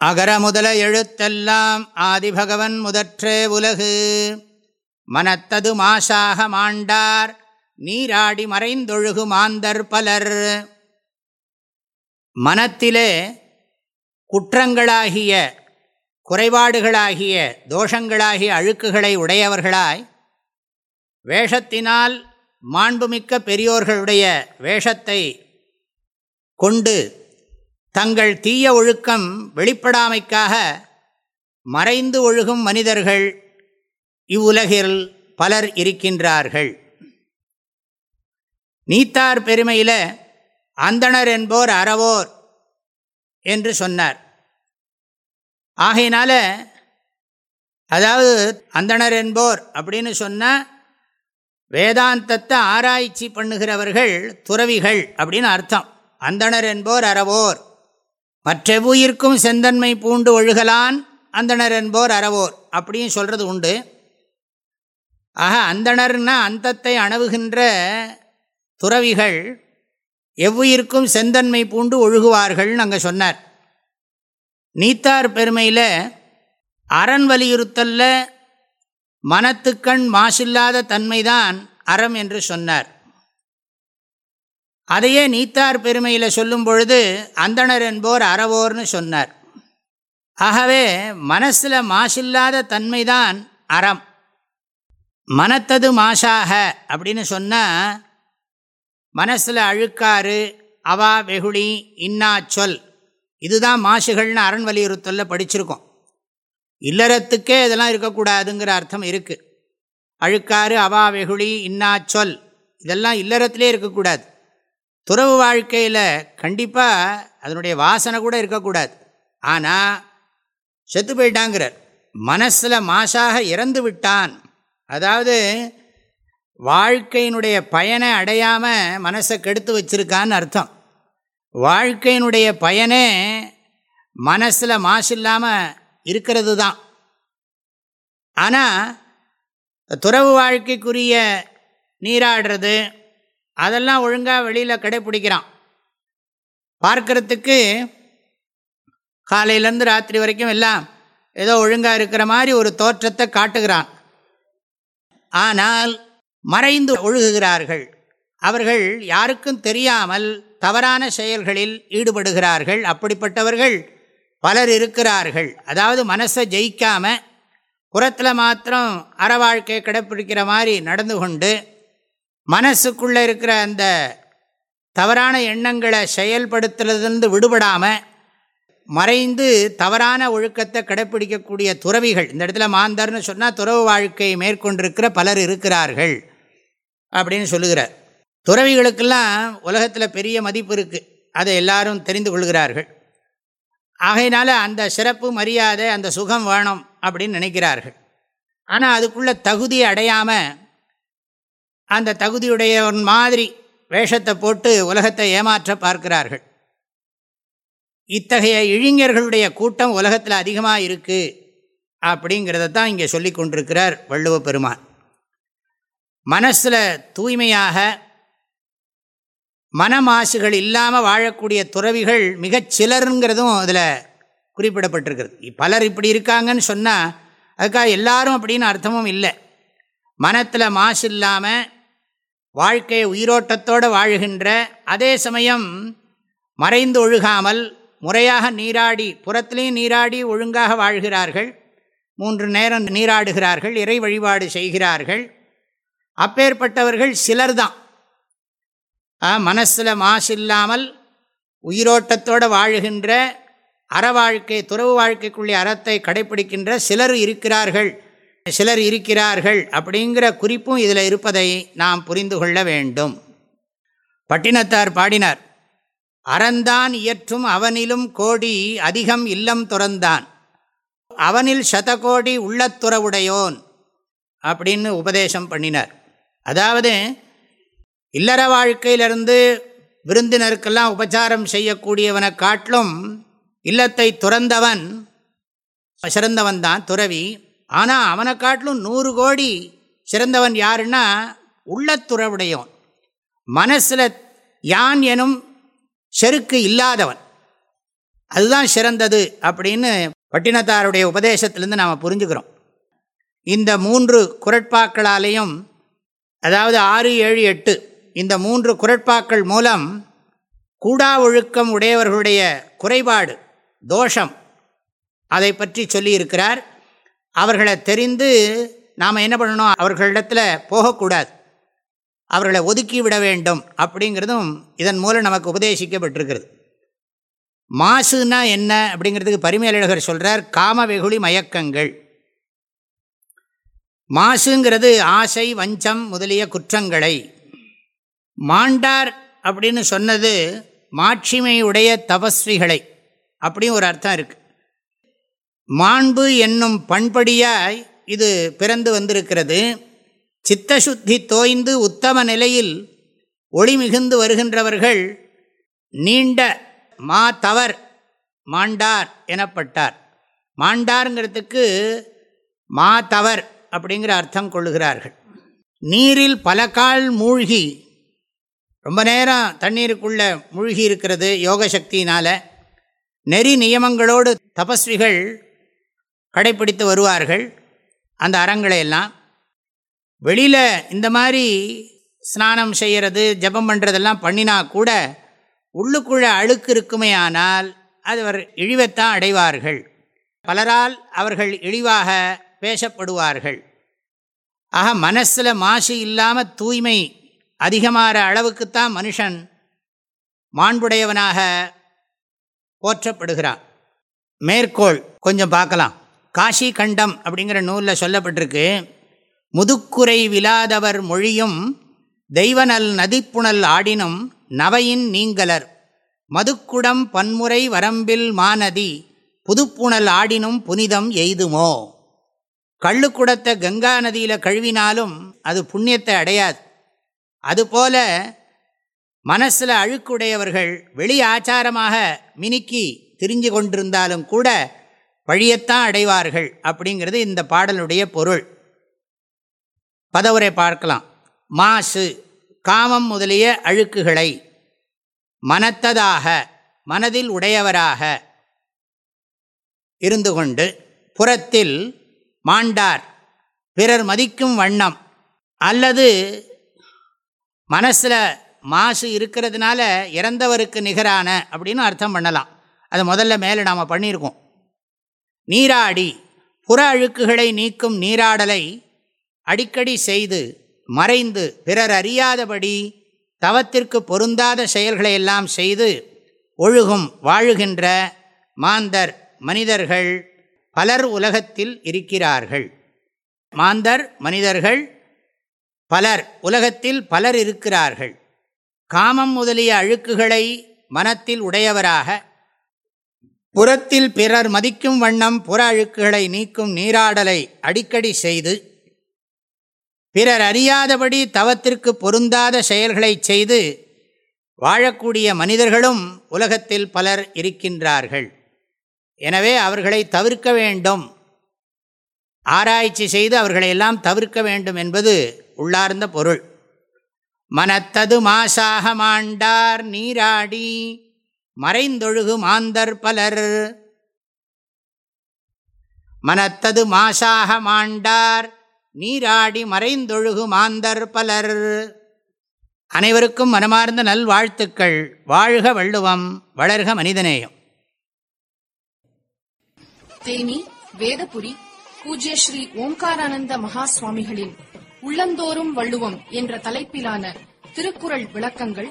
அகர முதல எழுத்தெல்லாம் ஆதிபகவன் முதற்றே உலகு. மனத்தது மாசாக மாண்டார் நீராடி மறைந்தொழுகு மாந்தர் பலர். மனத்திலே குற்றங்களாகிய குறைபாடுகளாகிய தோஷங்களாகிய அழுக்குகளை உடையவர்களாய் வேஷத்தினால் மாண்புமிக்க பெரியோர்களுடைய வேஷத்தை கொண்டு தங்கள் தீய ஒழுக்கம் வெளிப்படாமைக்காக மறைந்து ஒழுகும் மனிதர்கள் இவ்வுலகில் பலர் இருக்கின்றார்கள். நீத்தார் பெருமையில் அந்தணர் என்போர் அறவோர் என்று சொன்னார். ஆகையினால அதாவது அந்தணர் என்போர் அப்படின்னு சொன்னால் வேதாந்தத்தை ஆராய்ச்சி பண்ணுகிறவர்கள் துறவிகள் அப்படின்னு அர்த்தம். அந்தணர் என்போர் அறவோர். மற்றெவ்வுயிர்க்கும் செந்தன்மை பூண்டு ஒழுகலான் அந்தணர் என்போர் அறவோர். அப்படின்னு சொல்கிறது உண்டு. ஆக அந்தணர்னா அந்தத்தை அணவுகின்ற துறவிகள் எவ்வுயிர்க்கும் செந்தன்மை பூண்டு ஒழுகுவார்கள்னு அங்கே சொன்னார். நீத்தார் பெருமையில் அரண் வலியுறுத்தல்ல மனத்துக்கண் மாசில்லாத தன்மைதான் அறம் என்று சொன்னார். அதையே நீத்தார் பெருமையில் சொல்லும் பொழுது அந்தணர் என்போர் அறவோர்னு சொன்னார். ஆகவே மனசில் மாசில்லாத தன்மைதான் அறம். மனத்தது மாசாக அப்படின்னு சொன்னால் மனசில் அழுக்காறு அவா வெகுளி இன்னாச்சொல் இதுதான் மாசுகள்னு அரண் வலியுறுத்தல்ல படிச்சிருக்கோம். இல்லறத்துக்கே இதெல்லாம் இருக்கக்கூடாதுங்கிற அர்த்தம் இருக்குது அழுக்காறு அவா வெகுளி இன்னாச்சொல் இதெல்லாம் இல்லறத்திலே இருக்கக்கூடாது. துறவு வாழ்க்கையில் கண்டிப்பாக அதனுடைய வாசனை கூட இருக்கக்கூடாது. ஆனால் செத்து போயிட்டாங்கிறார். மனசில் மாசாக இறந்து விட்டான். அதாவது வாழ்க்கையினுடைய பயனை அடையாமல் மனசை கெடுத்து வச்சிருக்கான்னு அர்த்தம். வாழ்க்கையினுடைய பயனே மனசில் மாசு இல்லாமல் இருக்கிறது தான் ஆனால் துறவு வாழ்க்கைக்குரிய நீராடுறது அதெல்லாம் ஒழுங்காக வெளியில் கடைப்பிடிக்கிறான் பார்க்கறதுக்கு காலையிலேருந்து ராத்திரி வரைக்கும் எல்லாம் ஏதோ ஒழுங்காக இருக்கிற மாதிரி ஒரு தோற்றத்தை காட்டுகிறான். ஆனால் மறைந்து ஒழுகுகிறார்கள். அவர்கள் யாருக்கும் தெரியாமல் தவறான செயல்களில் ஈடுபடுகிறார்கள். அப்படிப்பட்டவர்கள் பலர் இருக்கிறார்கள். அதாவது மனசை ஜெயிக்காமல் புறத்தில் மாத்திரம் அற வாழ்க்கையை கடைப்பிடிக்கிற மாதிரி நடந்து கொண்டு மனசுக்குள்ளே இருக்கிற அந்த தவறான எண்ணங்களை செயல்படுத்துறதுலேருந்து விடுபடாமல் மறைந்து தவறான ஒழுக்கத்தை கடைப்பிடிக்கக்கூடிய துறவிகள் இந்த இடத்துல மாந்தர்னு சொன்னால் துறவு வாழ்க்கையை மேற்கொண்டிருக்கிற பலர் இருக்கிறார்கள் அப்படின்னு சொல்லுகிறார். துறவிகளுக்கெல்லாம் உலகத்தில் பெரிய மதிப்பு இருக்குது அதை எல்லாரும் தெரிந்து கொள்கிறார்கள். ஆகையினால அந்த சிறப்பு மரியாதை அந்த சுகம் வேணும் அப்படின்னு நினைக்கிறார்கள். ஆனால் அதுக்குள்ள தகுதி அடையாமல் அந்த தகுதியுடையவன் மாதிரி வேஷத்தை போட்டு உலகத்தை ஏமாற்ற பார்க்கிறார்கள். இத்தகைய இளைஞர்களுடைய கூட்டம் உலகத்தில் அதிகமாக இருக்குது அப்படிங்கிறத தான் இங்கே சொல்லி கொண்டிருக்கிறார் வள்ளுவ பெருமான். மனசில் தூய்மையாக மனமாசுகள் இல்லாமல் வாழக்கூடிய துறவிகள் மிகச் சிலருங்கிறதும் அதில் குறிப்பிடப்பட்டிருக்கிறது. பலர் இப்படி இருக்காங்கன்னு சொன்னால் அதுக்காக எல்லாரும் அப்படின்னு அர்த்தமும் இல்லை. மனத்தில் மாசு இல்லாமல் வாழ்க்கையை உயிரோட்டத்தோடு வாழுகின்ற அதே சமயம் மறைந்து ஒழுகாமல் முறையாக நீராடி புறத்திலையும் நீராடி ஒழுங்காக வாழ்கிறார்கள். மூன்று நேரம் நீராடுகிறார்கள் இறை வழிபாடு செய்கிறார்கள். அப்பேற்பட்டவர்கள் சிலர் தான் மனசில் மாசு இல்லாமல் உயிரோட்டத்தோடு வாழுகின்ற அற வாழ்க்கை துறவு வாழ்க்கைக்குள்ளே அறத்தை கடைப்பிடிக்கின்ற சிலர் இருக்கிறார்கள். சிலர் இருக்கிறார்கள் அப்படிங்கிற குறிப்பும் இதில் இருப்பதை நாம் புரிந்து கொள்ள வேண்டும். பட்டினத்தார் பாடினார் அறந்தான் இயற்றும் அவனிலும் கோடி அதிகம் இல்லம் துறந்தான். அவனில் சதகோடி உள்ளத்துறவுடையோன் அப்படின்னு உபதேசம் பண்ணினார். அதாவது இல்லற வாழ்க்கையிலிருந்து விருந்தினருக்கெல்லாம் உபச்சாரம் செய்யக்கூடியவனை காட்டிலும் இல்லத்தை துறந்தவன் சிறந்தவன் தான் துறவி. ஆனால் அவனை காட்டிலும் நூறு கோடி சிறந்தவன் யாருன்னா உள்ளத்துறவுடையவன். மனசில் யான் எனும் செருக்கு இல்லாதவன். அதுதான் சிறந்தது அப்படின்னு பட்டினத்தாருடைய உபதேசத்திலேருந்து நாம் புரிஞ்சுக்கிறோம். இந்த மூன்று குரட்பாக்களாலேயும் அதாவது ஆறு ஏழு எட்டு இந்த மூன்று குரட்பாக்கள் மூலம் கூடா ஒழுக்கம் உடையவர்களுடைய குறைபாடு தோஷம் அதை பற்றி சொல்லியிருக்கிறார். அவர்களை தெரிந்து நாம் என்ன பண்ணணும்? அவர்களிடத்தில் போகக்கூடாது. அவர்களை ஒதுக்கி விட வேண்டும் அப்படிங்கிறதும் இதன் மூலம் நமக்கு உபதேசிக்கப்பட்டிருக்கிறது. மாசுனா என்ன அப்படிங்கிறதுக்கு பரிமையழகர் சொல்கிறார் காம வெகுளி மயக்கங்கள். மாசுங்கிறது ஆசை வஞ்சம் முதலிய குற்றங்களை. மாண்டார் அப்படின்னு சொன்னது மாட்சிமையுடைய தபஸ்விகளை. அப்படின்னு ஒரு அர்த்தம் இருக்கு. மாண்பு என்னும் பண்படியாய் இது பிறந்து வந்திருக்கிறது. சித்தசுத்தி தோய்ந்து உத்தம நிலையில் ஒளி மிகுந்து வருகின்றவர்கள் நீண்ட மா தவர் மாண்டார் எனப்பட்டார். மாண்டாருங்கிறதுக்கு மா தவர் அப்படிங்கிற அர்த்தம் கொள்ளுகிறார்கள். நீரில் பல கால் மூழ்கி ரொம்ப நேரம் தண்ணீருக்குள்ளே மூழ்கி இருக்கிறது யோக சக்தியினால் நெறி நியமங்களோடு தபஸ்விகள் கடைப்பிடித்து வருவார்கள். அந்த அறங்களை எல்லாம் வெளியில் இந்த மாதிரி ஸ்நானம் செய்கிறது ஜபம் பண்ணுறதெல்லாம் பண்ணினா கூட உள்ளுக்குள்ளே அழுக்கு இருக்குமே ஆனால் அது அவர் இழிவைத்தான் அடைவார்கள். பலரால் அவர்கள் இழிவாக பேசப்படுவார்கள். ஆக மனசில் மாசு இல்லாமல் தூய்மை அதிகமாகிற அளவுக்குத்தான் மனுஷன் மாண்புடையவனாக போற்றப்படுகிறான். மேற்கோள் கொஞ்சம் பார்க்கலாம். காஷி கண்டம் அப்படிங்கிற நூலில் சொல்லப்பட்டிருக்கு. முதுக்குறை விழாதவர் மொழியும் தெய்வநல் நதிப்புணல் ஆடினும் நவையின் நீங்கலர். மதுக்குடம் பன்முறை வரம்பில் மாநதி புதுப்புணல் ஆடினும் புனிதம் எய்துமோ? கள்ளுக்குடத்தை கங்கா நதியில் கழுவினாலும் அது புண்ணியத்தை அடையாது. அதுபோல மனசில் அழுக்குடையவர்கள் வெளி ஆச்சாரமாக மினுக்கி திரிஞ்சு கொண்டிருந்தாலும் கூட வழியைத்தான் அடைவார்கள் அப்படிங்கிறது இந்த பாடலுடைய பொருள். பதவுரை பார்க்கலாம். மாசு காமம் முதலிய அழுக்குகளை மனத்ததாக மனதில் உடையவராக இருந்து கொண்டு புறத்தில் மாண்டார். பிறர் மதிக்கும் வண்ணம். அல்லது மனசில் மாசு இருக்கிறதுனால இறந்தவருக்கு நிகரான அப்படின்னு அர்த்தம் பண்ணலாம். அது முதல்ல மேலே நாம் பண்ணியிருக்கோம். நீராடி புற அழுக்குகளை நீக்கும் நீராடலை அடிக்கடி செய்து மறைந்து பிறர் அறியாதபடி தவத்திற்கு பொருந்தாத செயல்களை எல்லாம் செய்து ஒழுகும் வாழுகின்ற மாந்தர் மனிதர்கள் பலர் உலகத்தில் இருக்கிறார்கள். மாந்தர் மனிதர்கள் பலர் உலகத்தில் பலர் இருக்கிறார்கள். காமம் முதலிய அழுக்குகளை மனத்தில் உடையவராக புறத்தில் பிறர் மதிக்கும் வண்ணம் புற அழுக்குகளை நீக்கும் நீராடலை அடிக்கடி செய்து பிறர் அறியாதபடி தவத்திற்கு பொருந்தாத செயல்களை செய்து வாழக்கூடிய மனிதர்களும் உலகத்தில் பலர் இருக்கின்றார்கள். எனவே அவர்களை தவிர்க்க வேண்டும். ஆராய்ச்சி செய்து அவர்களை எல்லாம் தவிர்க்க வேண்டும் என்பது உள்ளார்ந்த பொருள். மனத்தது மாசாக மாண்டார் நீராடி மறைந்தொழுகு மாந்தர் பலர். மனத்தது மாசாக மாண்டார் நீராடி மறைந்தொழுகு மாந்தர் பலர். அனைவருக்கும் மனமார்ந்த நல்வாழ்த்துக்கள். வாழ்க வள்ளுவம் வளர்க மனிதநேயம். தேனி வேதபுரி பூஜ்ய ஸ்ரீ ஓம்காரானந்த மகா சுவாமிகளின் உள்ளந்தோறும் வள்ளுவம் என்ற தலைப்பிலான திருக்குறள் விளக்கங்கள்